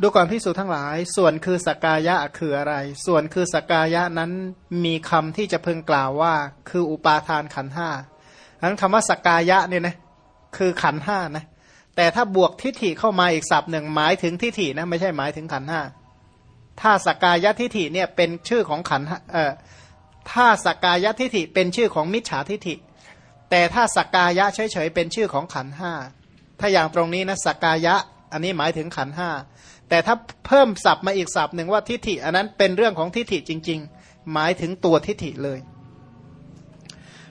ดูก่อนพิสูจทั้งหลาย ส่วนคือสกายะคืออะไร ส่วนคือสกายะนั้นมีคำที่จะพึงกล่าวว่า คืออุปาทานขันห้าอันคำว่าสกายะเนี่ยนะคือขันห้านะ แต่ถ้าบวกทิฏฐิเข้ามาอีกศัพท์หนึ่งหมายถึงทิฏฐินะไม่ใช่หมายถึงขันห้าถ้าสกายะทิฏฐิเนี่ยเป็นชื่อของขันเอ่อถ้าสกายะทิฏฐิเป็นชื่อของมิจฉาทิฏฐิ แต่ถ้าสกายะเฉยๆเป็นชื่อของขันห้าถ้าอย่างตรงนี้นะสกกายะ อันนี้หมายถึงขันห้า แต่ถ้าเพิ่มศัพท์มาอีกศัพท์หนึ่งว่าทิฏฐิ อันนั้นเป็นเรื่องของทิฏฐิจริง ๆ หมายถึงตัวทิฏฐิเลย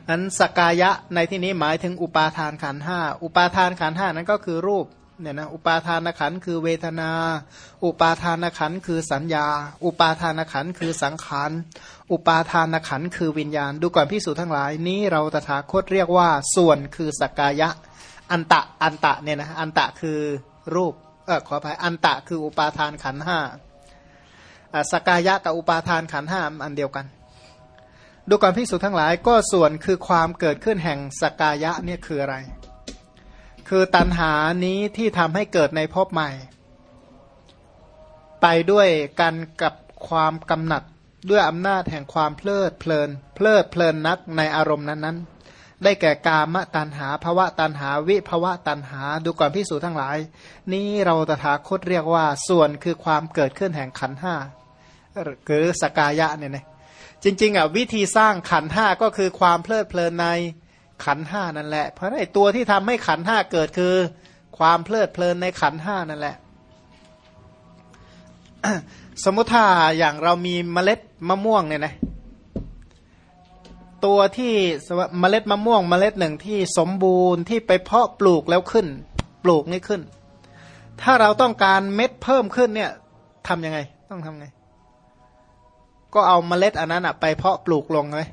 อันสกายะในที่นี้หมายถึงอุปาทานขันห้าอุปาทานขันห้านั้นก็คือรูปเนี่ยนะอุปาทานขันคือเวทนา อุปาทานขันคือสัญญา อุปาทานขันคือสังขารอุปาทานขันคือวิญญาณ ดูก่อนพิสูจน์ทั้งหลาย นี้เราตถาคตเรียกว่าส่วนคือสกายะ อันตะอันตะเนี่ยนะอันตะคือรูป เออขออภัยอันตะคืออุปาทานขันห้าสกายะกับอุปาทานขันห้าอันเดียวกัน ดูก่อนพิสูจทั้งหลายก็ส่วนคือความเกิดขึ้นแห่งสกายะเนี่ยคืออะไร คือตัณหานี้ที่ทำให้เกิดในภพใหม่ ไปด้วยกันกับความกำหนัดด้วยอำนาจแห่งความเพลิดเพลิน เพลิดเพลินนักในอารมณ์นั้นๆ ได้แก่กามตันหาภวะตันหาวิภวะตันหา ดูก่อนพิสูจทั้งหลาย นี้เราตถาคตเรียกว่าส่วนคือความเกิดขึ้นแห่งขันห้าหรือสกายะเนี่ยนะจริงๆอะวิธีสร้างขันห้าก็คือความเพลิดเพลินในขันห้านั่นแหละ เพราะไอ้ตัวที่ทำให้ขันห้าเกิดคือ ความเพลิดเพลินในขันห้านั่นแหละ สมมติถ้าอย่างเรามีเมล็ดมะม่วงเนี่ยนะ ตัวที่เมล็ดมะม่วงเมล็ดหนึ่งที่สมบูรณ์ที่ไปเพาะปลูกแล้วขึ้น ปลูกนี่ขึ้น ถ้าเราต้องการเม็ดเพิ่มขึ้นเนี่ยทำยังไง ต้องทำไง ก็เอาเมล็ดอันนั้นไปเพาะปลูกลงเลย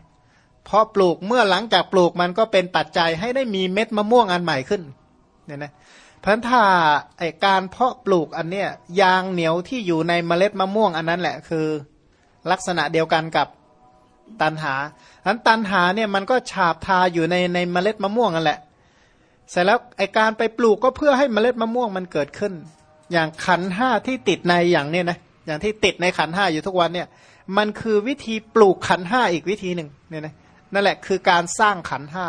เพาะปลูกเมื่อหลังจากปลูกมันก็เป็นปัจจัยให้ได้มีเม็ดมะม่วงอันใหม่ขึ้นเนี่ยนะเพราะถ้าไอการเพาะปลูกอันเนี้ยยางเหนียวที่อยู่ในเมล็ดมะม่วงอันนั้นแหละคือ ลักษณะเดียวกันกับ ตันหาอันตันหาเนี่ยมันก็ฉาบทาอยู่ในในเมล็ดมะม่วงนั่นแหละ เสร็จแล้วไอการไปปลูกก็เพื่อให้เมล็ดมะม่วงมันเกิดขึ้น อย่างขันห้าที่ติดในอย่างเนี้ยนะอย่างที่ติดในขันห้าอยู่ทุกวันเนี่ย มันคือวิธีปลูกขันห้าอีกวิธีหนึ่งเนี่ยนะนั่นแหละคือการสร้างขันห้า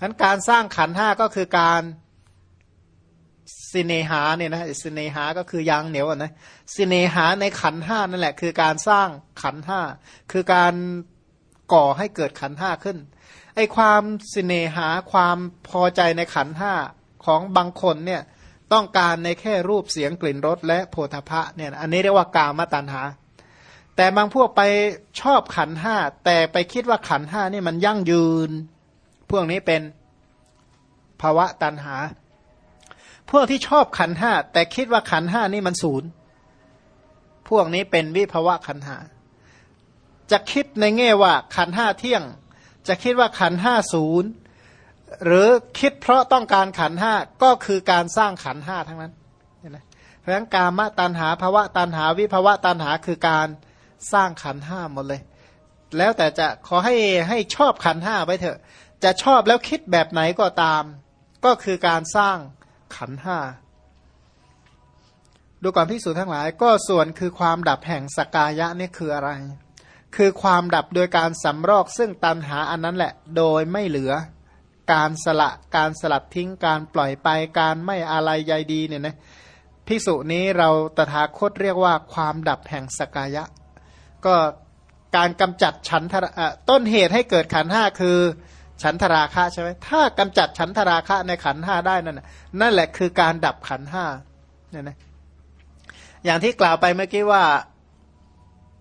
อันการสร้างขันห้าก็คือการสิเนหาเนี่ยนะสิเนหาก็คือยางเหนียวนะสิเนหาในขันห้านั่นแหละ คือการสร้างขันห้าคือการ ก่อให้เกิดขันห้าขึ้น ไอความสิเนหาความพอใจในขันห้าของบางคนเนี่ยต้องการในแค่รูปเสียงกลิ่นรสและโพธพะเนี่ยอันนี้เรียกว่ากามตัณหา แต่บางพวกไปชอบขันห้าแต่ไปคิดว่าขันห้านี่มันยั่งยืน พวกนี้เป็นภาวะตัณหา พวกที่ชอบขันห้าแต่คิดว่าขันห้านี่มันศูนย์ พวกนี้เป็นวิภาวะขันหา จะคิดในแง่ว่าขันห้าเที่ยง จะคิดว่าขันห้าศูนย์หรือคิดเพราะต้องการขันห้าก็คือการสร้างขันห้าทั้งนั้นเพราะฉะนั้นกามตันหาภาวะตันหาวิภาวะตันหาคือการสร้างขันห้าหมดเลย แล้วแต่จะขอให้ให้ชอบขันห้าไว้เถอะ จะชอบแล้วคิดแบบไหนก็ตาม ก็คือการสร้างขันห้าดูก่อนพิสูจน์ทั้งหลาย ก็ส่วนคือความดับแห่งสกายะนี่คืออะไร คือความดับโดยการสำรอกซึ่งตันหาอันนั้นแหละ โดยไม่เหลือ การสละการสลัดทิ้งการปล่อยไปการไม่อะไรใยดีเนี่ยนะพิสุนี้เราตถาคตเรียกว่าความดับแห่งสกายะ ก็การกำจัดฉันทะต้นเหตุให้เกิดขันห้าคือ ฉันทราคะใช่ไหมถ้ากำจัดฉันทราคะในขันห้าได้นั่นนั่นแหละคือการดับขันห้าเนี่ยนะอย่างที่กล่าวไปเมื่อกี้ว่า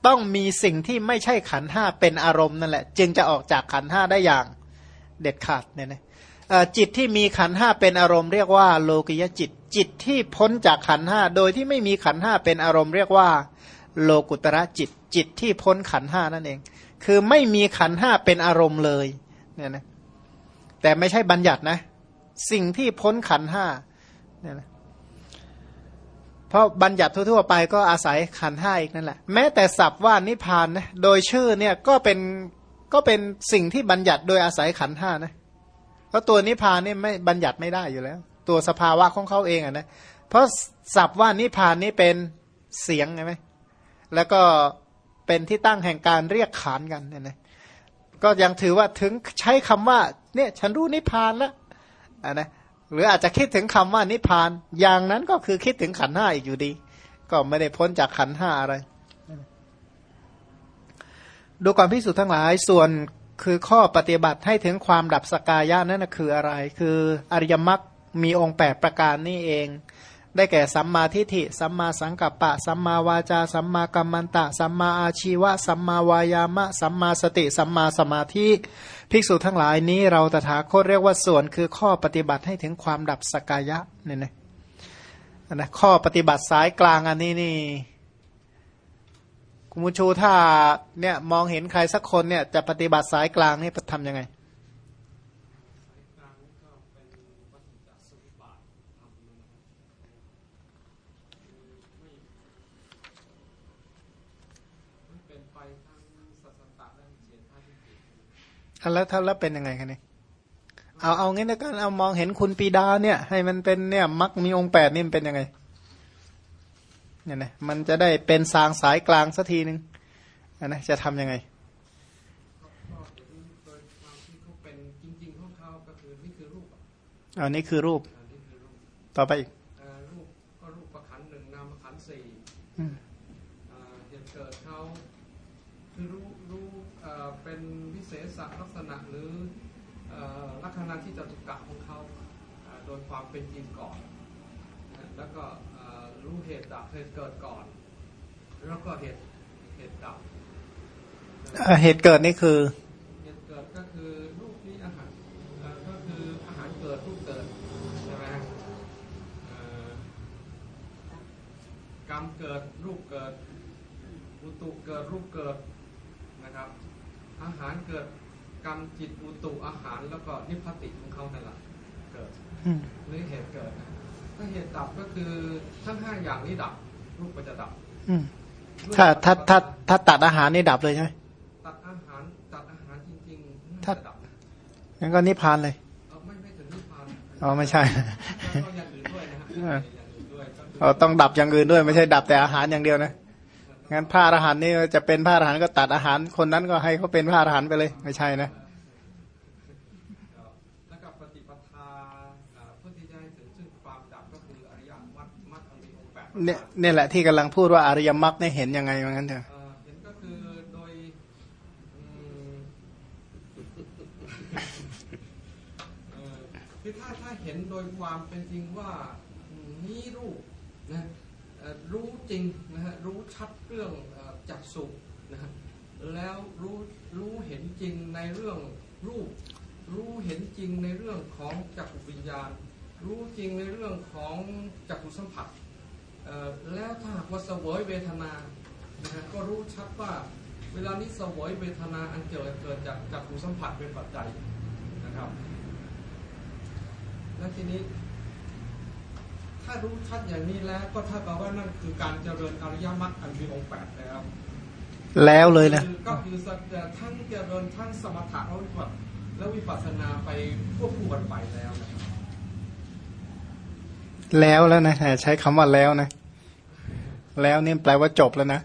ต้องมีสิ่งที่ไม่ใช่ขันห้าเป็นอารมณ์นั่นแหละ จึงจะออกจากขันห้าได้อย่างเด็ดขาดเนี่ยนะจิตที่มีขันห้าเป็นอารมณ์เรียกว่า โลกิยจิต จิตที่พ้นจากขันห้าโดยที่ไม่มีขันห้าเป็นอารมณ์เรียกว่า โลกุตระจิต จิตที่พ้นขันห้านั่นเอง คือไม่มีขันห้าเป็นอารมณ์เลยเนี่ยนะแต่ไม่ใช่บัญญัตินะ สิ่งที่พ้นขันห้าเนี่ยนะ เพราะบัญญัติทั่วๆไปก็อาศัยขันห้าอีกนั่นแหละ แม้แต่ศัพท์ว่านิพานนะโดยชื่อเนี่ยก็เป็นก็เป็นสิ่งที่บัญญัติโดยอาศัยขันห้านะเพราะตัวนิพานนี่ไม่บัญญัติไม่ได้อยู่แล้ว ตัวสภาวะของเขาเองอะนะเพราะศัพท์ว่านิพานนี่เป็นเสียงใช่ไหมแล้วก็เป็นที่ตั้งแห่งการเรียกขานกันเนี่ยนะก็ยังถือว่าถึงใช้คำว่าเนี่ยฉันรู้นิพพานแล้วอะนะ หรืออาจจะคิดถึงคำว่านิพพาน อย่างนั้นก็คือคิดถึงขันธ์ห้าอีกอยู่ดี ก็ไม่ได้พ้นจากขันธ์ห้าอะไร ดูความพิสูจน์ทั้งหลายส่วนคือข้อปฏิบัติให้ถึงความดับสกายะนั่นคืออะไร คืออริยมรรคมีองค์แปดประการนี่เอง ได้แก่สัมมาทิฏฐิ สัมมาสังกัปปะ สัมมาวาจา สัมมากัมมันตะ สัมมาอาชีวะ สัมมาวายามะ สัมมาสติ สัมมาสมาธิ ภิกษุทั้งหลายนี้เราตถาคตเรียกว่าส่วนคือข้อปฏิบัติให้ถึงความดับสกายะเนี่ยนะนะข้อปฏิบัติสายกลางอันนี้นี่คุณมูชูถ้าเนี่ยมองเห็นใครสักคนเนี่ยจะปฏิบัติสายกลางนี่ทำยังไง เป็นไปทั้งสัสตะและเสียท่าที่ผิด อะ แล้วถ้าแล้วเป็นยังไงคะเนี่ยเอาเอางี้แล้วกันเอามองเห็นคุณปีดาเนี่ย ให้มันเป็นเนี่ยมักมีองค์แปดนี่มันเป็นยังไงเนี่ยนะมันจะได้เป็นสางสายกลางสักทีหนึ่งอะนะจะทำยังไงก็เห็นโดยความที่เขาเป็นจริงๆของเขาก็คือนี่คือรูปอะเอานี่คือรูปอันนี้คือรูป ต่อไปอีก เอ่อรูปก็รูปประขันหนึ่งนามขันธ์สี่ อืม เอ่อเหตุเกิดเขาคือรู้รู้เอ่อเป็นวิเศษลักษณะหรือเอ่ อลักษณะที่จตุกะของเขาเอ่อโดยความเป็นจริงก่อนนะแล้วก็เอ่อรู้เหตุดับเหตุเกิดก่อน แล้วก็เหตุเหตุดับอะเหตุเกิดนี่คือ เหตุเกิดก็คือรูปนี้อาหารเอ่อก็คืออาหารเกิดรูปเกิดใช่ไหมเอ่อกรรมเกิดรูปเกิดอุตุเกิดรูปเกิดนะครับ อาหารเกิด กรรมจิตอุตุอาหารแล้วก็นิพพติของเขานั่นแหละเกิดอืมหรือเหตุเกิดนะถ้าเหตุดับก็คือทั้งห้าอย่างนี้ดับรูปก็จะดับอืมถ้าถ้าถ้าถ้าตัดอาหารนี่ดับเลยใช่ไหมตัดอาหารตัดอาหารจริงๆถ้าน่าจะดับนะงั้นก็นิพพานเลยเออไม่ไม่ถึงนิพพานอ๋อไม่ใช่ก็อย่างอื่นด้วยนะฮะเอออย่างอื่นด้วยก็คือเราต้องดับอย่างอื่นด้วยไม่ใช่ดับแต่อาหารอย่างเดียวนะ งั้นพระอรหันต์นี่จะเป็นพระอรหันต์ก็ตัดอาหาร คนนั้นก็ให้เขาเป็นพระอรหันต์ไปเลยไม่ใช่นะแล้วก็ปฏิปทาเอ่อเพื่อที่จะให้ถึงซึ่งความดับก็คืออริยมรรคมรรคอันมีองค์แปดประการเนี่ยเนี่ยแหละที่กำลังพูดว่าอริยมรรคเนี่ยเห็นยังไงว่างั้นเถอะเอ่อเห็นก็คือโดยอืมเอ่อคือถ้าถ้าเห็นโดยความเป็นจริงว่าอืมนี่รูปนะเอ่อ รู้จริงนะฮะรู้ชัดเรื่องจักสุนะฮะแล้วรู้รู้เห็นจริงในเรื่องรูป รู้เห็นจริงในเรื่องของจักรวิญญาณ รู้จริงในเรื่องของจักรสัมผัสแล้วถ้าหากว่าเสวยเวทนานะฮะก็รู้ชัดว่าเวลานี้เสวยเวทนาอันเกิดเกิดจากจักรสัมผัสเป็นปัจจัยนะครับและทีนี้ ถ้ารู้ชัดอย่างนี้แล้วก็เท่ากับว่านั่นคือการเจริญอริยมรรคอันมีองค์แปดแล้ว แล้วเลยนะคือก็คือสัจจะทั้งเจริญทั้งสมถะและวิปัสสและวิปัสสนาไปควบคู่กันไปแล้วนะครับแล้วแล้วนะใช้คำว่าแล้วนะ แล้วนี่แปลว่าจบแล้วนะ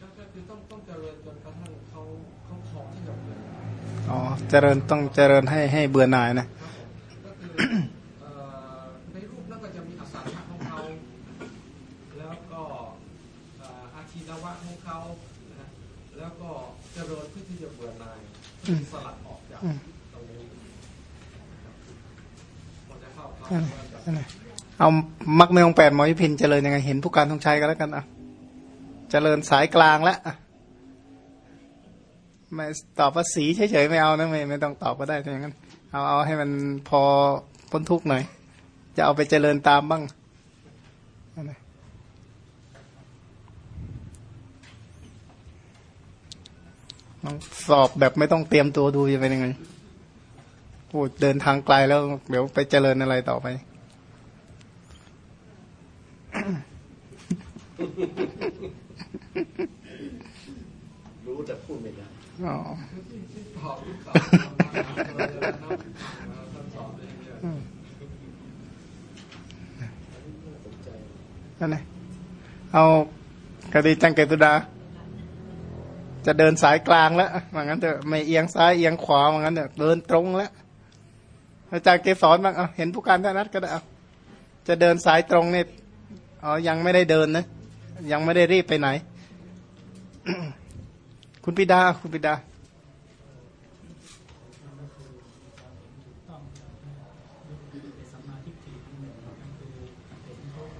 ก็ก็คือต้องต้องเจริญจนกระทั่งเขาเขาพร้อมที่จะเปลี่ยนอ๋อเจริญต้องเจริญให้ให้เบื่อหน่ายนะ ก็คือเอ่อในรูปนั้นก็จะมีอสังขะของเขา แล้วก็เอ่ออาชีนวะของเขานะฮะแล้วก็เจริญเพื่อที่จะเบื่อหน่ายเพื่อที่ สลัดออกจากตรงนี้เอามักไม่องแปดหมอพิพินเจริญยังไงเห็นผู้การทงชัยกันแล้วกันอะเจริญสายกลางแล้วไม่ตอบว่าสีเฉยๆไม่เอานะไม่ไม่ต้องตอบก็ได้ถ้าอย่างนั้นเอาเอาให้มันพอพ้นทุกข์หน่อย จะเอาไปเจริญตามบ้างนั่นแหละ ลองสอบแบบไม่ต้องเตรียมตัวดูจะเป็นยังไงพูดเดินทางไกลแล้ว เดี๋ยวไปเจริญอะไรต่อไป รู้แต่พูดไม่ได้อ๋อที่ตอบที่ตอบเราจะนั่งท่านสอนเองเนี่ยอืมอันนี้น่าสนใจนั่นแหละเอาคดีจังเกตุดา จะเดินสายกลางแล้วว่างั้นเถอะไม่เอียงซ้ายเอียงขวาว่างั้นเถอะเดินตรงแล้วอาจารย์เกสรบ้างเอาเห็นผู้การท่านัดก็ได้เอาจะเดินสายตรงเนี่ยอ๋อยังไม่ได้เดินนะยังไม่ได้รีบไปไหน คุณปิดาคุณปิดา สมาธิที่หนึ่งก็คือเห็นทุกข์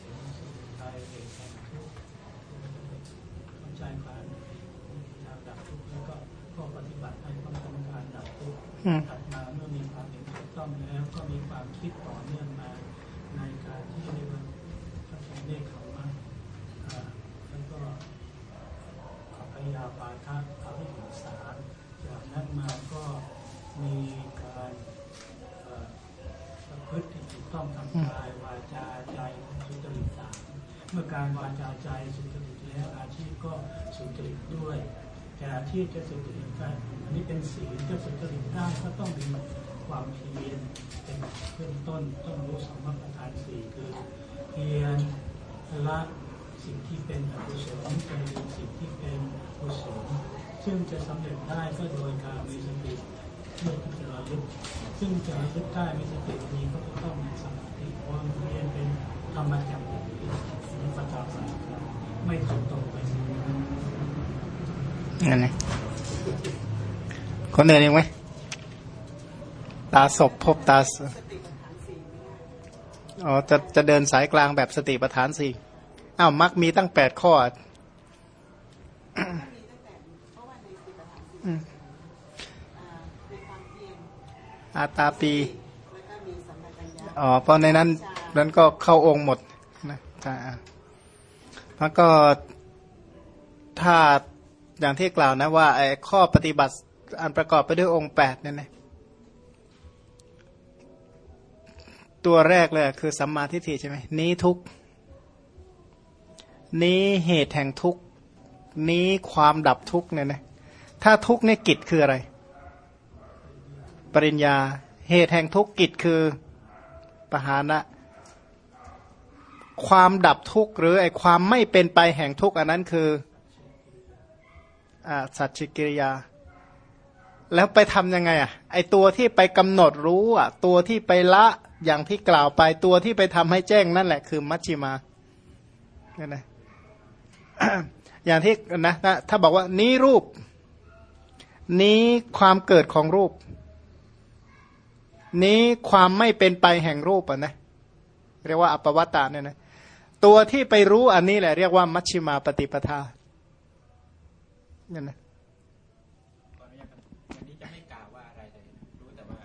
เห็นสมุทัยเห็นแห่งทุกข์เข้าใจการทางดับทุกข์แล้วก็ข้อปฏิบัติให้ความต้องการดับทุกข์ อืม ถัดมาเมื่อมีความเห็นถูกต้องแล้วก็มีความคิดต่อเนื่องมาในการที่เรียกว่าพระสงฆ์เรียกเขาว่าอ่าแล้วก็ขับพยาปาทะพระวิหารสารจากนั้นมาก็มีการประพฤติถูกต้องทางกายวาจาใจสุจริตสามเมื่อการวาจาใจสุจริตแล้วอาชีพก็สุจริตด้วย แต่อาชีพจะสุจริตได้อันนี้เป็นศีลจะสุจริตได้ก็ต้องมีความเพียรเป็นเบื้องต้นต้องรู้สมมติประธานสี่คือเพียรละสิ่งที่เป็นอกุศลเจริญสิ่งที่เป็นกุศลซึ่งจะสำเร็จได้ก็โดยการมีสติเพื่อเจะระลึกซึ่งจะระลึกได้มีสติดีก็ต้องมีสมาธิความเรียนเป็นธรรมจักรมีประจำสาไม่ตรงตรงไปสินั่น ไงคนเดินเองไหมตาศพพบตาสอ๋อจะจะเดินสายกลางแบบสติปัฏฐานสี่อ้าวมักมีตั้งแปดข้ออาตาปีอ๋อเพราะในนั้นนั้นก็เข้าองค์หมดนะแล้วก็ถ้า อย่างที่กล่าวนะว่าไอ้ข้อปฏิบัติอันประกอบไปด้วยองค์แปดเนี่ยนะตัวแรกเลยคือสัมมาทิฏฐิใช่ไหมนี้ทุกนี้เหตุแห่งทุกนี้ความดับทุกเนี่ยนะถ้าทุกเนี่ยกิจคืออะไร ปริญญาเหตุแห่งทุกกิจคือปหานะ ความดับทุกหรือไอความไม่เป็นไปแห่งทุกอันนั้นคือ สัจจิกิริยา แล้วไปทำยังไงอะไอตัวที่ไปกำหนดรู้อะตัวที่ไปละอย่างที่กล่าวไปตัวที่ไปทำให้แจ้งนั่นแหละคือมัชชิมาเนี่ยนะอย่างที่นะนะถ้าบอกว่านี้รูป นี้ความเกิดของรูป นี้ความไม่เป็นไปแห่งรูปอะนะเรียกว่าอัปวัตตาเนี่ยนะตัวที่ไปรู้อันนี้แหละเรียกว่ามัชชิมาปฏิปทา เนี่ยนะขออนุญาตครับวันนี้จะไม่กล่าวว่าอะไรเลยนะรู้แต่ว่า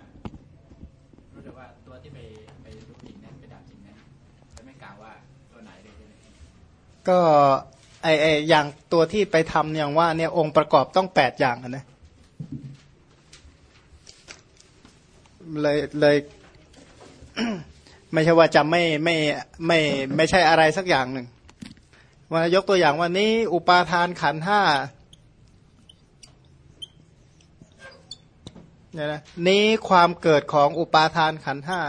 รู้แต่ว่าตัวที่ไปไปรู้จริงนั้นไปดับจริงนั้นจะไม่กล่าวว่าตัวไหนเลยใช่ไหมก็ไอไออย่างตัวที่ไปทำอย่างว่าเนี่ยองค์ประกอบต้องแปดอย่างอะนะเลยเลยไม่ใช่ว่าจะไม่ไม่ไม่ไม่ใช่อะไรสักอย่างหนึ่งว่ายกตัวอย่างว่านี้อุปาทานขันธ์ห้า เนี่ยนะนี้ความเกิดของอุปาทานขันห้า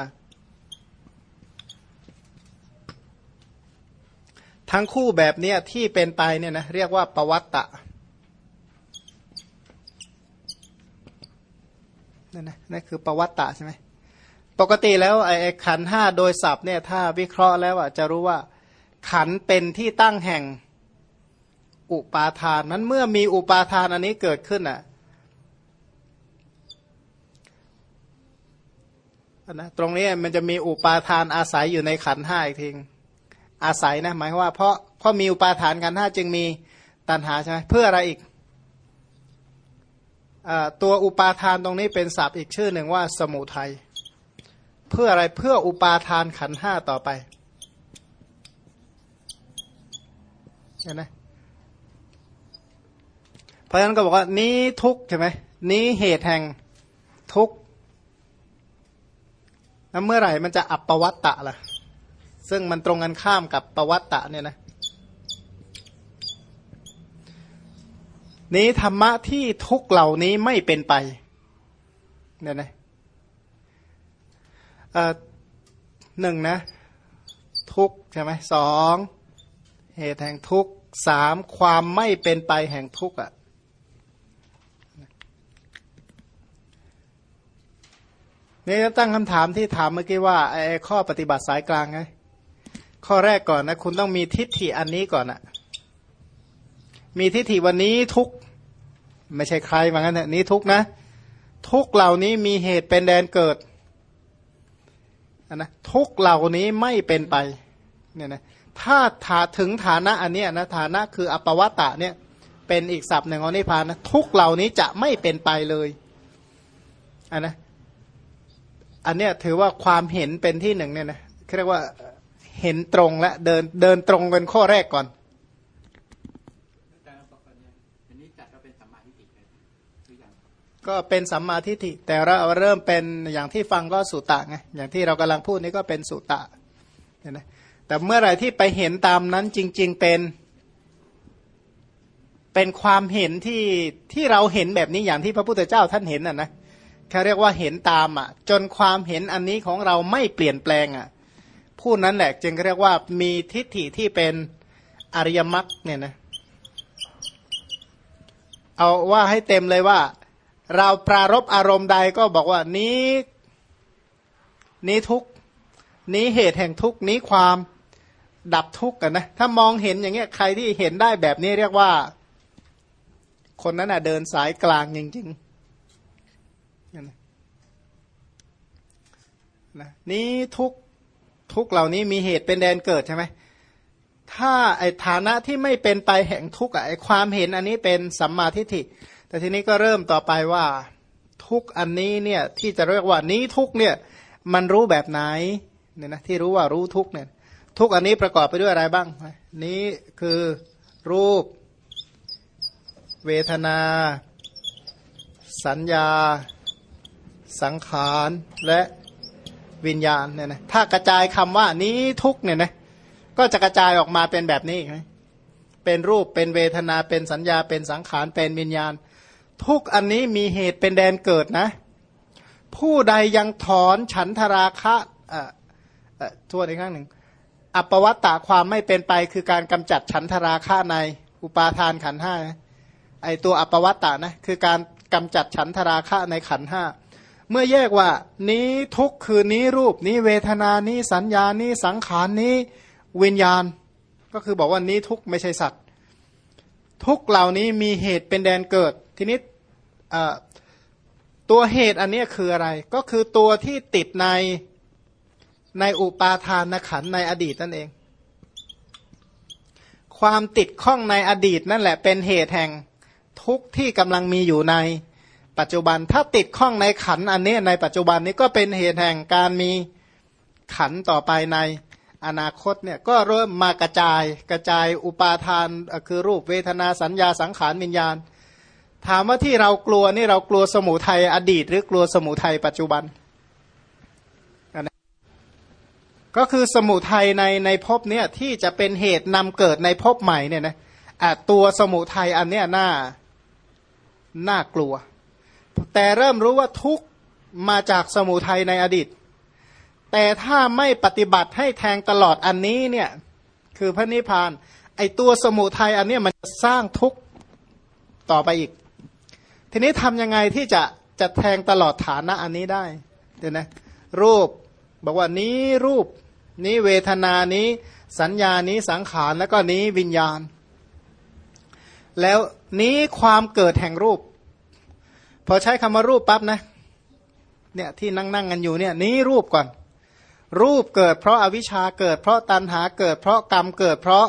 ทั้งคู่แบบเนี้ยที่เป็นไปเนี่ยนะเรียกว่าปวัตตะนั่นนะนั่นคือปวัตตะใช่ไหมปกติแล้วไอ้ไอ้ขันห้าโดยศัพท์เนี่ยถ้าวิเคราะห์แล้วอะจะรู้ว่า ขันเป็นที่ตั้งแห่งอุปาทานนั้นเมื่อมีอุปาทานอันนี้เกิดขึ้นอะ นะตรงนี้มันจะมีอุปาทานอาศัยอยู่ในขันห้าอีกทีอาศัยนะหมายความว่าเพราะเพราะมีอุปาทานกันห้าจึงมีตัณหาใช่ไหมเพื่ออะไรอีกอตัวอุปาทานตรงนี้เป็นศัพท์อีกชื่อหนึ่งว่าสมุทัยเพื่ออะไรเพื่ออุปาทานขันห้าต่อไปเห็นไหมเพราะฉะนั้นก็บอกว่านี้ทุกใช่ไหมนี้เหตุแห่งทุก แล้วเมื่อไหร่มันจะอัปปวัตตะล่ะ ซึ่งมันตรงกันข้ามกับปวัตตะเนี่ยนะ นี้ธรรมะที่ทุกเหล่านี้ไม่เป็นไป เนี่ยนะหนึ่งนะ ทุกใช่ไหมสองเหตุแห่งทุกสามความไม่เป็นไปแห่งทุกข์อะ นี่ตั้งคำถามที่ถามเมื่อกี้ว่าไอ้ข้อปฏิบัติสายกลางไงข้อแรกก่อนนะ คุณต้องมีทิฏฐิอันนี้ก่อนอะมีทิฏฐิวันนี้ทุกไม่ใช่ใครว่างั้นเถอะนี้ทุกนะ ทุกเหล่านี้มีเหตุเป็นแดนเกิดนะทุกเหล่านี้ไม่เป็นไปเนี่ยนะถ้าถาถึงฐานะอันเนี้ยนะฐานะคืออปวัตตะเนี่ย เป็นอีกศัพท์หนึ่งของนิพพานนะทุกเหล่านี้จะไม่เป็นไปเลยอันนะ อันเนี้ยถือว่าความเห็นเป็นที่หนึ่งเนี่ยนะเรียกว่าเห็นตรงและเดินเดินตรงเป็นข้อแรกก่อนก็เป็นสัมมาทิฏฐิแต่เราเริ่มเป็นอย่างที่ฟังก็สุตตะไงอย่างที่เรากำลังพูดนี้ก็เป็นสุตตะเห็นไหมแต่เมื่อไหร่ที่ไปเห็นตามนั้นจริง ๆเป็น เป็นความเห็นที่ที่เราเห็นแบบนี้อย่างที่พระพุทธเจ้าท่านเห็นอะนะ เขาเรียกว่าเห็นตามอะ จนความเห็นอันนี้ของเราไม่เปลี่ยนแปลงอะ ผู้นั้นแหละจึงเรียกว่ามีทิฏฐิที่เป็นอริยมรรคเนี่ยนะเอาว่าให้เต็มเลยว่า เราปรารบอารมณ์ใดก็บอกว่านี้นี้ทุกนี้เหตุแห่งทุกนี้ความดับทุกข์กันนะ ถ้ามองเห็นอย่างเงี้ยใครที่เห็นได้แบบนี้เรียกว่า คนนั้นอะเดินสายกลางจริง ๆนั่นนะ นะนี้ทุกทุกเหล่านี้มีเหตุเป็นแดนเกิดใช่ไหมถ้าไอฐานะที่ไม่เป็นไปแห่งทุกข์ไอความเห็นอันนี้เป็นสัมมาทิฏฐิ แต่ทีนี้ก็เริ่มต่อไปว่าทุกอันนี้เนี่ยที่จะเรียกว่านี้ทุกเนี่ยมันรู้แบบไหนเนี่ยนะที่รู้ว่ารู้ทุกเนี่ยทุกอันนี้ประกอบไปด้วยอะไรบ้าง นี้คือรูป เวทนา สัญญา สังขารและ วิญญาณเนี่ยนะถ้ากระจายคำว่านี้ทุกเนี่ยนะก็จะกระจายออกมาเป็นแบบนี้ไหมเป็นรูปเป็นเวทนาเป็นสัญญาเป็นสังขารเป็นวิญญาณ ทุกอันนี้มีเหตุเป็นแดนเกิดนะ ผู้ใดยังถอนฉันทราคะเอ่อเอ่อทวนอีกครั้งหนึ่งอัปวัตตะความไม่เป็นไปคือการกำจัดฉันทราคะในอุปาทานขันห้าไอตัวอัปวัตตะนะคือการกำจัดฉันทราคะในขันห้า เมื่อแยกว่า นี้ทุกคือนี้รูปนี้เวทนานี้สัญญานี้สังขารนี้วิญญาณ ก็คือบอกว่านี้ทุกไม่ใช่สัตว์ ทุกเหล่านี้มีเหตุเป็นแดนเกิด ทีนี้ตัวเหตุอันนี้คืออะไร ก็คือตัวที่ติดในในอุปาทานขันในอดีตนั่นเอง ความติดข้องในอดีตนั่นแหละเป็นเหตุแห่งทุกที่กำลังมีอยู่ใน ปัจจุบันถ้าติดข้องในขันอันนี้ในปัจจุบันนี้ก็เป็นเหตุแห่งการมีขันต่อไปในอนาคตเนี่ยก็เริ่มมากระจายกระจายอุปาทานคือรูปเวทนาสัญญาสังขารวิญญาณ ถามว่าที่เรากลัวนี่เรากลัวสมุทัยอดีต หรือกลัวสมุทัยปัจจุบันก็คือสมุทัยในในภพเนี่ยที่จะเป็นเหตุนำเกิดในภพใหม่เนี่ยนะะตัวสมุทัยอันเนี้ยน่าน่ากลัว แต่เริ่มรู้ว่าทุกมาจากสมุทัยในอดีต แต่ถ้าไม่ปฏิบัติให้แทงตลอดอันนี้เนี่ยคือพระนิพพาน ไอตัวสมุทัยอันนี้มันสร้างทุกข์ต่อไปอีก ทีนี้ทำยังไงที่จะจะแทงตลอดฐานะอันนี้ได้เดี๋ยวนะรูปบอกว่านี้รูปนี้เวทนานี้สัญญานี้สังขารแล้วก็นี้วิญญาณ แล้วนี้ความเกิดแห่งรูป พอใช้คำว่ารูปปั๊บนะเนี่ยที่นั่งนั่งกันอยู่เนี่ยนี้รูปก่อน รูปเกิด เพราะอาวิชชาเกิด เพราะตัณหาเกิด เพราะกรรมเกิด เพราะ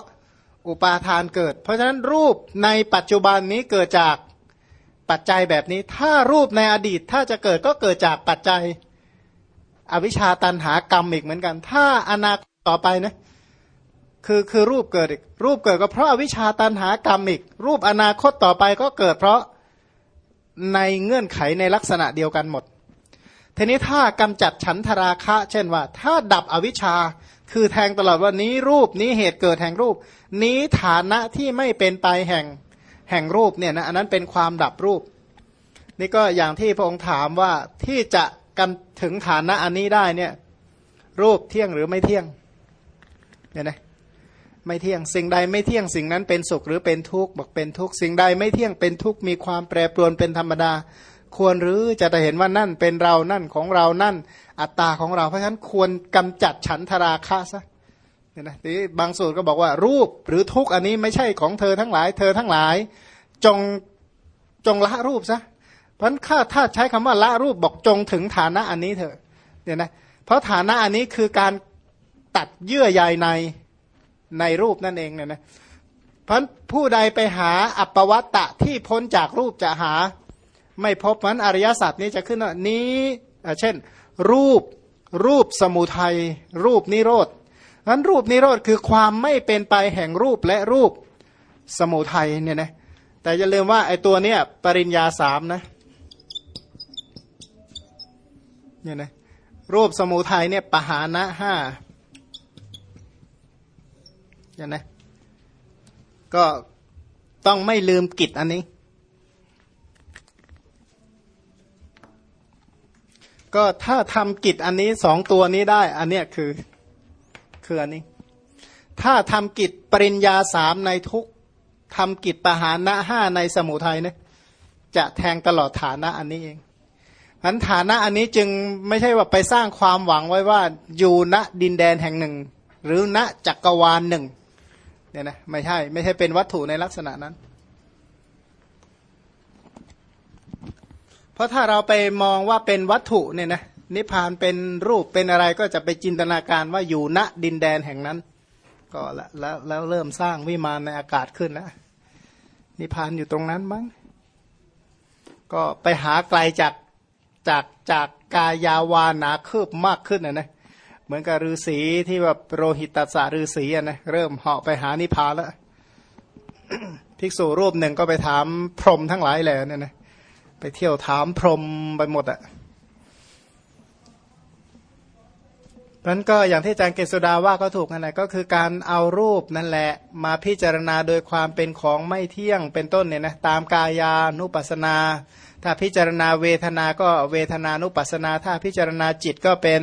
อุปาทานเกิด เพราะฉะนั้นรูปในปัจจุบันนี้เกิดจากปัจจัยแบบนี้ ถ้ารูปในอดีตถ้าจะเกิดก็เกิดจากปัจจัย อวิชชาตันหากรรมอีกเหมือนกัน ถ้าอนาคตต่อไปนะคือคือรูปเกิดอีกรูปเกิดก็เพราะอวิชชาตันหากรรมอีก รูปอนาคตต่อไปก็เกิดเพราะ ในเงื่อนไขในลักษณะเดียวกันหมด ทีนี้ถ้ากำจัดฉันทราคะ เช่นว่า ถ้าดับอวิชชาคือแทงตลอดว่านี้รูปนี้เหตุเกิดแห่งรูป นี้ฐานะที่ไม่เป็นไปแห่งแห่งรูปเนี่ยนะอันนั้นเป็นความดับรูป นี่ก็อย่างที่พระองค์ถามว่าที่จะกันถึงฐานะอันนี้ได้เนี่ยรูปเที่ยงหรือไม่เที่ยงเนี่ยนะ ไม่เที่ยง สิ่งใดไม่เที่ยงสิ่งนั้นเป็นสุขหรือเป็นทุกข์บอกเป็นทุกข์สิ่งใดไม่เที่ยงเป็นทุกข์มีความแปรปรวนเป็นธรรมดา ควรหรือจะได้เห็นว่านั่นเป็นเรานั่นของเรานั่น อัตตาของเราเพราะฉะนั้นควรกำจัดฉันทราคะซะเนี่ยนะทีบางสูตรก็บอกว่ารูปหรือทุกข์อันนี้ไม่ใช่ของเธอทั้งหลาย เธอทั้งหลาย จงจงละรูปซะเพราะถ้าถ้าใช้คำว่าละรูปบอกจงถึงฐานะอันนี้เถอะเนี่ยนะเพราะฐานะอันนี้คือการตัดเยื่อใยใน ในรูปนั่นเองเนี่ยนะเพราะผู้ใดไปหาอัปปวัตตะที่พ้นจากรูปจะหา ไม่พบมันอริยสัจนี้จะขึ้นว่านี้เช่น รูปรูปสมุทัยรูปนิโรธนั้นรูปนิโรธคือความไม่เป็นไปแห่งรูปและรูปสมุทัยเนี่ยนะแต่อย่าลืมว่าไอ้ตัวเนี้ยปริญญาสามนะเนี่ยนะรูปสมุทัยเนี่ยปหานะห้า นี่ยนะ ก็ต้องไม่ลืมกิจอันนี้ ก็ถ้าทำกิจอันนี้สองตัวนี้ได้ อันเนี้ยคือคืออันนี้ ถ้าทำกิจปริญญาสามในทุกทำกิจปหานะห้าในสมุทัยเนี่ยจะแทงตลอดฐานะอันนี้เองอันฐานะอันนี้จึงไม่ใช่ว่าไปสร้างความหวังไว้ว่าอยู่ณดินแดนแห่งหนึ่ง หรือณจักรวาลหนึ่ง เนี่ยนะไม่ใช่ ไม่ใช่เป็นวัตถุในลักษณะนั้น เพราะถ้าเราไปมองว่าเป็นวัตถุเนี่ยนะนิพพานเป็นรูปเป็นอะไรก็จะไปจินตนาการว่าอยู่ณดินแดนแห่งนั้น ก็แล้วแล้วแล้วเริ่มสร้างวิมานในอากาศขึ้นแล้วนิพพานอยู่ตรงนั้นมั้งก็ไปหาไกลจากจากจากกายาวานาคืบมากขึ้นนะนะ เหมือนกับฤาษีที่แบบโรหิตตสาฤาษีอะนะเริ่มเหาะไปหานิพพานแล้วภิกษุรูปหนึ่งก็ไปถามพรหมทั้งหลายแหละเนี่ยนะไปเที่ยวถามพรหมไปหมดอะ่ะนั้นก็อย่างที่อาจารย์เกษดาว่าก็ถูกนั่นแหละก็คือการเอารูปนั่นแหละ มาพิจารณาโดยความเป็นของไม่เที่ยงเป็นต้นเนี่ยนะตามกายานุปัสนา ถ้าพิจารณาเวทนา ก็เวทนานุปัสนา ถ้าพิจารณาจิตก็เป็น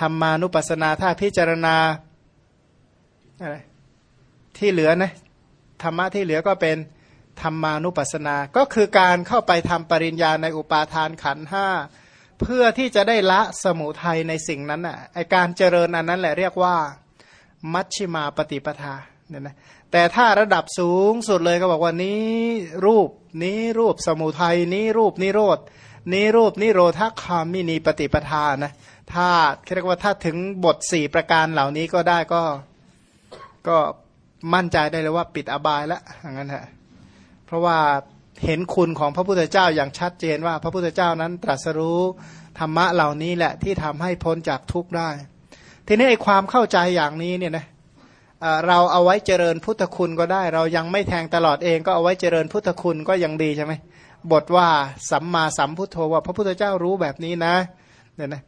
ธรรมานุปัสสนาถ้าพิจารณาอะไรที่เหลือนะธรรมะที่เหลือก็เป็นธรรมานุปัสสนา ก็คือการเข้าไปทำปริญญาในอุปาทานขันห้าเพื่อที่จะได้ละสมุทัยในสิ่งนั้นอะไอการเจริญอันนั้นแหละเรียกว่า มัชชิมาปฏิปทาเนี่ยนะแต่ถ้าระดับสูงสุดเลยก็บอกว่านี้รูปนี้รูปสมุทัยนี้รูปนิโรดนี้รูปนิโรธคามินีปฏิปทานะ ถ้าเรียกว่าถ้าถึงบทสี่ประการเหล่านี้ก็ได้ก็ก็มั่นใจได้เลยว่าปิดอบายแล้วอย่างนั้นฮะเพราะว่าเห็นคุณของพระพุทธเจ้าอย่างชัดเจนว่า พระพุทธเจ้านั้นตรัสรู้ธรรมะเหล่านี้แหละที่ทำให้พ้นจากทุกข์ได้ ทีนี้ไอ้ความเข้าใจอย่างนี้เนี่ยนะเราเอาไว้เจริญพุทธคุณก็ได้ เรายังไม่แทงตลอดเองก็เอาไว้เจริญพุทธคุณก็ยังดีใช่ไหมบทว่าสัมมาสัมพุทโธว่าพระพุทธเจ้ารู้แบบนี้นะเนี่ยนะ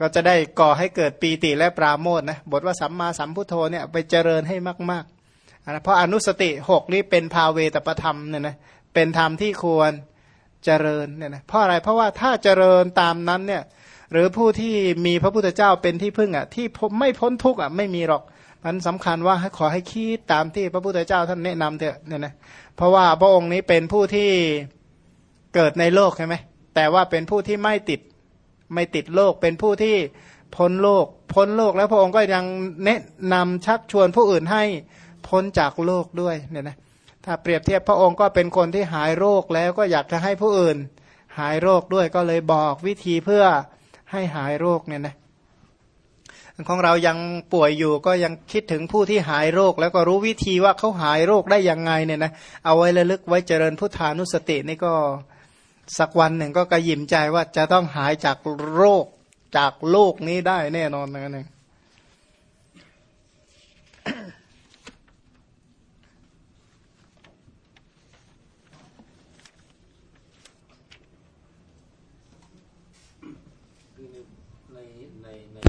ก็จะได้ก่อให้เกิดปีติและปราโมทนะบทว่าสัมมาสัมพุทโธเนี่ยไปเจริญให้มากๆนะเพราะอนุสติหกนี้เป็นภาเวตประธรรมเนี่ยนะเป็นธรรมที่ควรเจริญเนี่ยนะเพราะอะไรเพราะว่าถ้าเจริญตามนั้นเนี่ยหรือผู้ที่มีพระพุทธเจ้าเป็นที่พึ่งอะที่ไม่พ้นทุกข์อะไม่มีหรอกมันสำคัญว่าขอให้คิดตามที่พระพุทธเจ้าท่านแนะนำเถอะเนี่ยนะเพราะว่าพระองค์นี้เป็นผู้ที่เกิดในโลกใช่ไหมแต่ว่าเป็นผู้ที่ไม่ติด ไม่ติดโลกเป็นผู้ที่พ้นโลก พ้นโลกแล้วพระองค์ก็ยังแนะนำชักชวนผู้อื่นให้พ้นจากโลกด้วยเนี่ยนะถ้าเปรียบเทียบพระองค์ก็เป็นคนที่หายโรคแล้วก็อยากจะให้ผู้อื่น หายโรคด้วยก็เลยบอกวิธีเพื่อให้หายโรคเนี่ยนะของเรายังป่วยอยู่ก็ยังคิดถึงผู้ที่หายโรค แล้วก็รู้วิธีว่าเขาหายโรคได้ยังไงเนี่ยนะเอาไว้ระลึกไว้เจริญพุทธานุสตินี่ก็ สักวันหนึ่งก็กระยิมใจว่าจะต้องหายจากโรคจากโลกนี้ได้แน่นอนนะเนี่ย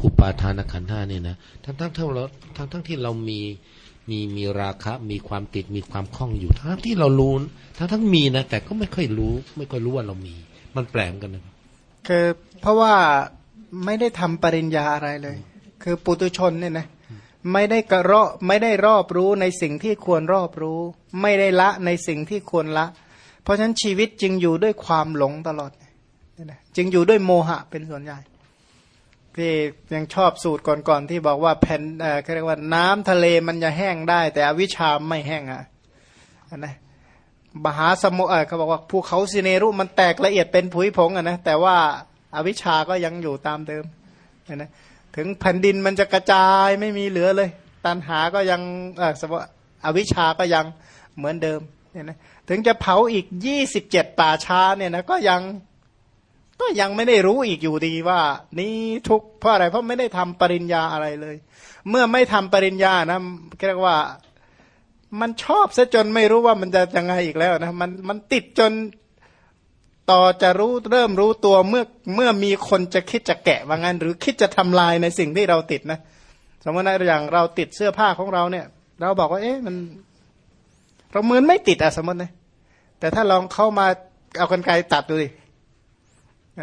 อุปาทานขันห้าเนี่ยนะทั้งทั้งที่เราทั้งทั้งที่เรามี มีมีราคะ มีความติดมีความคล่องอยู่ทั้งที่เรารู้ทั้งทั้งมีนะแต่ก็ไม่ค่อยรู้ ไม่ค่อยรู้ว่าเรามี มันแปลกกันนะคือเพราะว่าไม่ได้ทำปริญญาอะไรเลย คือปุตุชนเนี่ยนะไม่ได้กระรอกไม่ได้รอบรู้ในสิ่งที่ควรรอบรู้ ไม่ได้ละในสิ่งที่ควรละ เพราะฉะนั้นชีวิตจึงอยู่ด้วยความหลงตลอดจึงอยู่ด้วยโมหะเป็นส่วนใหญ่ ที่ยังชอบสูตรก่อนๆที่บอกว่าแผ่นเอ่อเรียกว่าน้ำทะเลมันจะแห้งได้ แต่อวิชามไม่แห้งอะนะมหาสมุทรเขาบอกว่าภูเขาสิเนรุมันแตกละเอียดเป็นผุยผงอะนะแต่ว่าอวิชาก็ยังอยู่ตามเดิมนะถึงแผ่นดินมันจะกระจายไม่มีเหลือเลย ตันหาก็ยังเออสมอวิชาก็ยังเหมือนเดิมเนี่ยนะถึงจะเผาอีกยี่สิบเจ็ดป่าช้าเนี่ยนะก็ยัง ก็ยังไม่ได้รู้อีกอยู่ดีว่า นี่ทุกเพราะอะไร เพราะไม่ได้ทำปริญญาอะไรเลย เมื่อไม่ทำปริญญานะเรียกว่า มันชอบซะจนไม่รู้ว่ามันจะยังไงอีกแล้วนะมันมันติดจนต่อจะรู้เริ่มรู้ตัวเมื่อเมื่อมีคนจะคิดจะแกะว่างั้น หรือคิดจะทำลายในสิ่งที่เราติดนะสมมตินะอย่างเราติดเสื้อผ้าของเราเนี่ย เราบอกว่า เอ๊ะมัน เราเหมือนไม่ติดอะสมมตินะแต่ถ้าลองเข้ามาเอากันไกลตัดดูดิ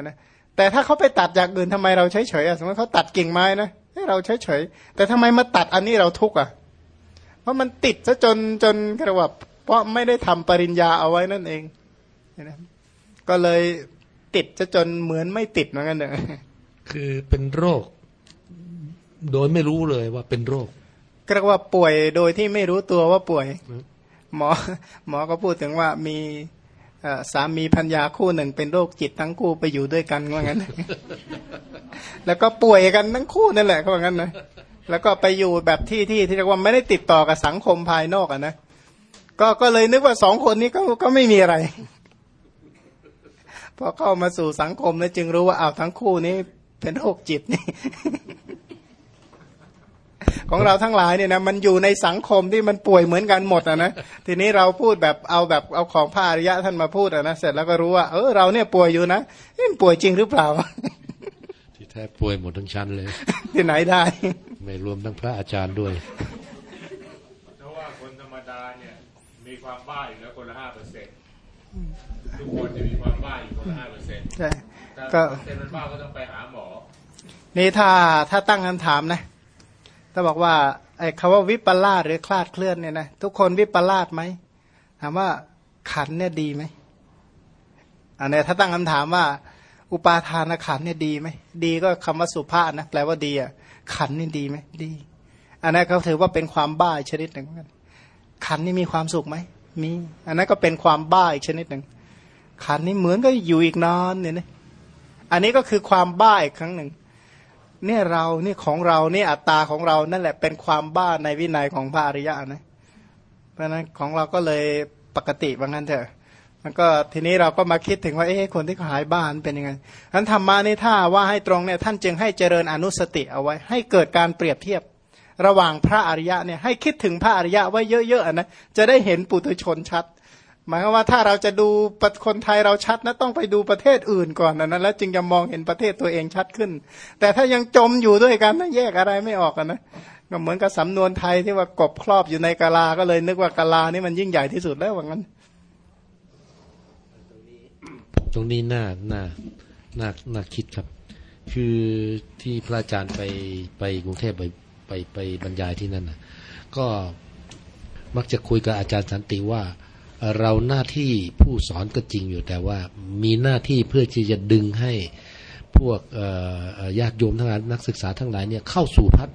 นะแต่ถ้าเขาไปตัดอย่างอื่นทำไมเราเฉยเฉยอะสมมติเขาตัดกิ่งไม้นะเราเฉยเฉยแต่ทำไมมาตัดอันนี้เราทุกข์อะเพราะมันติดซะจนจนกระว่าเพราะไม่ได้ทำปริญญาเอาไว้นั่นเองนะก็เลยติดจะจนเหมือนไม่ติดเหมือนกันเนอะคือเป็นโรค โดยไม่รู้เลยว่าเป็นโรคก็เรียกว่าป่วยโดยที่ไม่รู้ตัวว่าป่วย หมอ หมอก็พูดถึงว่ามี สามีพัญญาคู่หนึ่งเป็นโรคจิตทั้งคู่ไปอยู่ด้วยกันว่างั้น แล้วก็ป่วยกันทั้งคู่นั่นแหละเขาบอกงั้นนะแล้วก็ไปอยู่แบบที่ที่ที่เรียกว่าไม่ได้ติดต่อกับสังคมภายนอกอะนะก็ก็เลยนึกว่าสองคนนี้ก็ก็ไม่มีอะไร พอเข้ามาสู่สังคมแล้วจึงรู้ว่าเอาทั้งคู่นี้เป็นโรคจิตนี่ ของเราทั้งหลายเนี่ยนะมันอยู่ในสังคมที่มันป่วยเหมือนกันหมดอะนะทีนี้เราพูดแบบเอาแบบเอาของพระอริยะท่านมาพูดอะนะเสร็จแล้วก็รู้ว่าเออเราเนี่ยป่วยอยู่นะนี่ป่วยจริงหรือเปล่า ที่แท้ป่วยหมดทั้งชั้นเลย ที่ไหนได้ ไม่รวมทั้งพระอาจารย์ด้วยเพราะว่าคนธรรมดาเนี่ยมีความบ้าอยู่แล้วคนละห้าเปอร์เซ็นต์ทุกคนจะมีความบ้าอยู่คนละห้าเปอร์เซ็นต์ใช่ก็เซ็นต์มันบ้าก็ต้องไปหาหมอนี่ถ้าถ้าตั้งคำถามนะ ถ้าบอกว่าไอ้คาว่าวิปลาสหรือคลาดเคลื่อนเนี่ยนะทุกคนวิปลาสไหมถามว่าขันเนี่ยดีไหมอันนี้ถ้าตั้งคำถามว่า อุปาทานขันเนี่ยดีไหมดีก็คำว่าสุภาพนะแปลว่าดีอะขันนี่ดีไหมดี อันนั้นเขาถือว่าเป็นความบ้าชนิดหนึ่งขันนี่มีความสุขไหมมี อันนั้นก็เป็นความบ้าอีกชนิดหนึ่งขันนี้เหมือนก็อยู่อีกนานเนี่ยนะอันนี้ก็คือความบ้าอีกครั้งหนึ่ง เนี่ยเรานี่ของเราเนี่ยอัตตาของเรานั่นแหละเป็นความบ้าในวินัยของพระอริยะนะ เพราะนั้นของเราก็เลยปกติว่างั้นเถอะมันก็ทีนี้เราก็มาคิดถึงว่าเอ๊ะคนที่เขาหายบ้านเป็นยังไงท่านธรรมานี่ถ้าว่าให้ตรงเนี่ยท่านจึงให้เจริญอนุสติเอาไว้ ให้เกิดการเปรียบเทียบระหว่างพระอริยะเนี่ยให้คิดถึงพระอริยะไว้เยอะๆนะจะได้เห็นปุถุชนชัด หมายความว่าถ้าเราจะดูคนไทยเราชัดนะต้องไปดูประเทศอื่นก่อนนะแล้วจึงจะมองเห็นประเทศตัวเองชัดขึ้น แต่ถ้ายังจมอยู่ด้วยกันนะแยกอะไรไม่ออกกันนะก็เหมือนกับสำนวนไทยที่ว่ากบครอบอยู่ในกาลา ก็เลยนึกว่ากาลานี่มันยิ่งใหญ่ที่สุดแล้วว่างั้น ตรงนี้น่าน่าน่าน่าคิดครับ คือที่พระอาจารย์ไปไปกรุงเทพไปไปไปบรรยายที่นั่นนะก็มักจะคุยกับอาจารย์สันติว่า เราหน้าที่ผู้สอนก็จริงอยู่แต่ว่ามีหน้าที่เพื่อที่จะดึงให้พวกญาติโยมทั้งหลายนักศึกษาทั้งหลายเนี่ยเข้าสู่พัฒ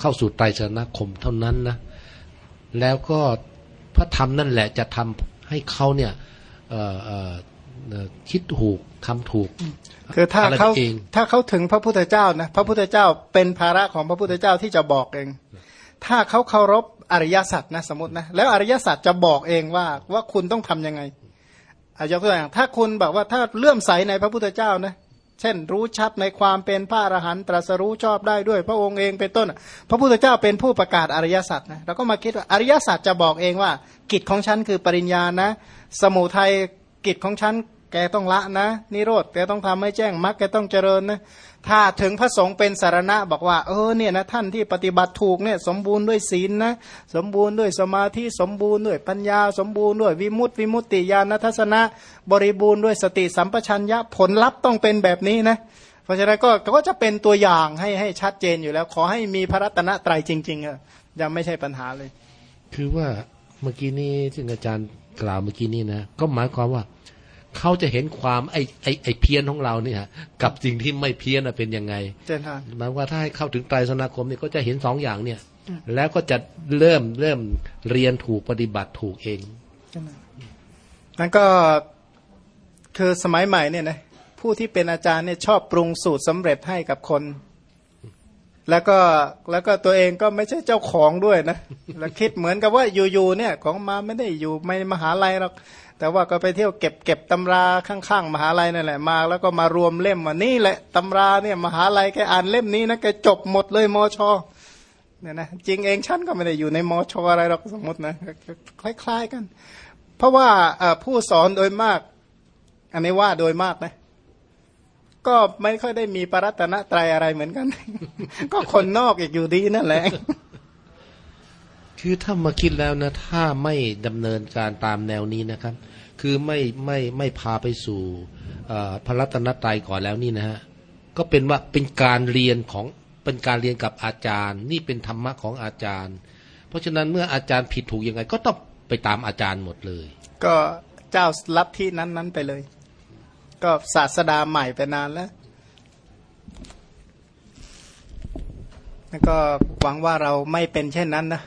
เข้าสู่ไตรสนคมเท่านั้นนะแล้วก็พระธรรมนั่นแหละจะทำให้เขาเนี่ยคิดถูกทำถูกคือถ้าเขาถ้าเขาถึงพระพุทธเจ้านะพระพุทธเจ้าเป็นภาระของพระพุทธเจ้าที่จะบอกเอง ถ้าเขาเคารพอริยสัจนะสมมตินะแล้วอริยสัจจะบอกเองว่าว่าคุณต้องทํำยังไงอายกตัวอย่าง ถ้าคุณบอกว่าถ้าเลื่อมใสในพระพุทธเจ้านะเช่น รู้ชัดในความเป็นพระอรหันต์ตรัสรู้ชอบได้ด้วย พระองค์เองเป็นต้น พระพุทธเจ้าเป็นผู้ประกาศอริยสัจนะเราก็มาคิดว่าอริยสัจจะบอกเองว่า กิจของฉันคือปริญญานะ สมุทัยกิจของฉันแกต้องละนะ นิโรธแกต้องทำให้แจ้งมรรคแกต้องเจริญนะ ถ้าถึงพระสงฆ์เป็นสารณะบอกว่าเออเนี่ยนะท่านที่ปฏิบัติถูกเนี่ยสมบูรณ์ด้วยศีลนะสมบูรณ์ด้วยสมาธิสมบูรณ์ด้วยปัญญา สมบูรณ์ด้วยวิมุตติวิมุตติญาณทัศนะ บริบูรณ์ด้วยสติสัมปชัญญะผลลัพธ์ต้องเป็นแบบนี้นะเพราะฉะนั้นก็ก็จะเป็นตัวอย่างให้ให้ชัดเจนอยู่แล้ว ขอให้มีพระรัตนตรัยจริงๆอะยังไม่ใช่ปัญหาเลย คือว่าเมื่อกี้นี้ซึ่อาจารย์กล่าวเมื่อกี้นี้นะ ก็หมายความว่า เขาจะเห็นความไอ้ไอ้ไอ้เพี้ยนของเราเนี่ยกับสิ่งที่ไม่เพี้ยนน่ะเป็นยังไงเจนทานหมายว่าถ้าให้เข้าถึงไตรสนาคมเนี่ยก็จะเห็นสองอย่างเนี่ย แล้วก็จะเริ่มเริ่มเรียนถูกปฏิบัติถูกเองนั่นก็คือสมัยใหม่เนี่ยนะผู้ที่เป็นอาจารย์เนี่ยชอบปรุงสูตรสำเร็จให้กับคน แล้วก็แล้วก็ตัวเองก็ไม่ใช่เจ้าของด้วยนะแล้วคิดเหมือนกับว่าอยู่ๆเนี่ย ของมาไม่ได้อยู่ไม่มหาลัยหรอก แต่ว่าก็ไปเที่ยวเก็บเก็บตำราข้างๆมหาลัยนั่นแหละมา แล้วก็มารวมเล่มว่านี่แหละตำราเนี่ยมหาลัยแกอ่านเล่มนี้นะแกจบหมดเลยมอชอเนี่ยนะจริงเองฉันก็ไม่ได้อยู่ในมอชออะไรหรอกสมมตินะคล้าย ๆกัน เพราะว่าผู้สอนโดยมาก อันนี้ว่าโดยมากนะก็ไม่ค่อยได้มีปรัตนตรัยอะไรเหมือนกัน ก็คนนอกอีกอยู่ดีนั่นแหละ คือถ้ามาคิดแล้วนะ ถ้าไม่ดำเนินการตามแนวนี้นะครับ คือไม่ไม่ไม่พาไปสู่พระรัตนตรัยก่อนแล้วนี่นะฮะก็เป็นว่าเป็นการเรียนของเป็นการเรียนกับอาจารย์ นี่เป็นธรรมะของอาจารย์ เพราะฉะนั้นเมื่ออาจารย์ผิดถูกยังไง ก็ต้องไปตามอาจารย์หมดเลย ก็เจ้าลัทธินั้นนั้นๆไปเลย ก็ศาสดาใหม่ไปนานแล้วแล้วก็หวังว่าเราไม่เป็นเช่นนั้นนะ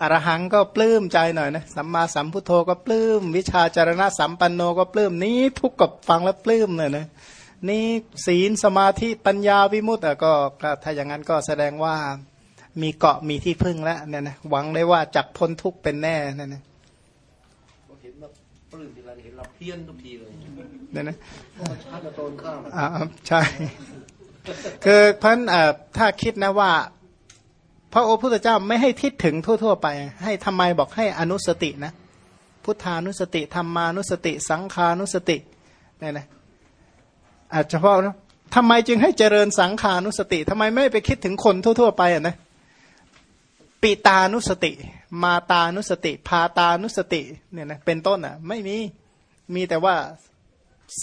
อรหังก็ปลื้มใจหน่อยนะสัมมาสัมพุทโธก็ปลื้ม วิชาจารณะสัมปันโนก็ปลื้มนี้ทุกกับฟังแล้วปลื้มเลยนะนี่ศีลสมาธิปัญญาวิมุตติอะก็ก็ถ้าอย่างนั้นก็แสดงว่ามีเกาะมีที่พึ่งแล้วเนี่ยนะหวังได้ว่าจักพ้นทุกข์เป็นแน่นั่นนะเห็นว่าปลื้มทีไรเห็นเราเพี้ยนทุกทีเลยเนี่ยนะเพราะมันชัดกับตรงข้ามอะอ่าใช่คือเพราะฉะนั้นเอ่อถ้าคิดนะว่า พระโอพุทธเจ้าไม่ให้ทิศถึงทั่ว ๆ ไป ให้ทำไมบอกให้อนุสตินะ พุทธานุสติธรรมานุสติ สังขานุสติเนี่ยนะอาจจะเพราะนะทำไมจึงให้เจริญสังขานุสติทำไมไม่ไปคิดถึงคนทั่ว ๆ ไปอะนะปิตานุสติ มาตานุสติ พาตานุสติเนี่ยนะเป็นต้นอะ ไม่มีมีแต่ว่า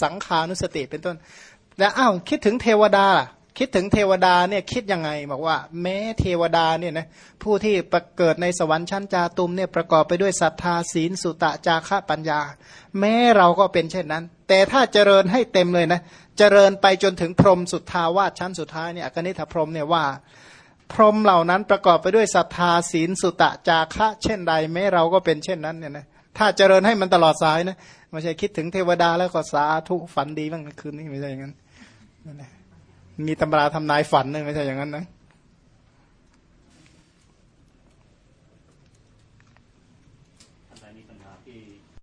สังขานุสติเป็นต้น แล้วอ้าวคิดถึงเทวดาล่ะ คิดถึงเทวดาเนี่ยคิดยังไงบอกว่า แม้เทวดาเนี่ยนะผู้ที่ประเกิดในสวรรค์ชั้นจาตุมเนี่ยประกอบไปด้วยศรัทธาศีลสุตะจาระปัญญา แม้เราก็เป็นเช่นนั้น แต่ถ้าเจริญให้เต็มเลยนะเจริญไปจนถึงพรหมสุทธาวาสชั้นสุดท้ายเนี่ยอกนิธพรหมเนี่ยว่า พรหมเหล่านั้นประกอบไปด้วยศรัทธาศีลสุตะจาคะเช่นใด แม้เราก็เป็นเช่นนั้นเนี่ยนะถ้าเจริญให้มันตลอดสายนะไม่ใช่คิดถึงเทวดาแล้วก็สาธุฝันดีบ้างคืนนี้ไม่ใช่อย่างนั้นนั่นแหละ มีตำราทำนายฝันเลยไม่ใช่อย่างนั้นนะ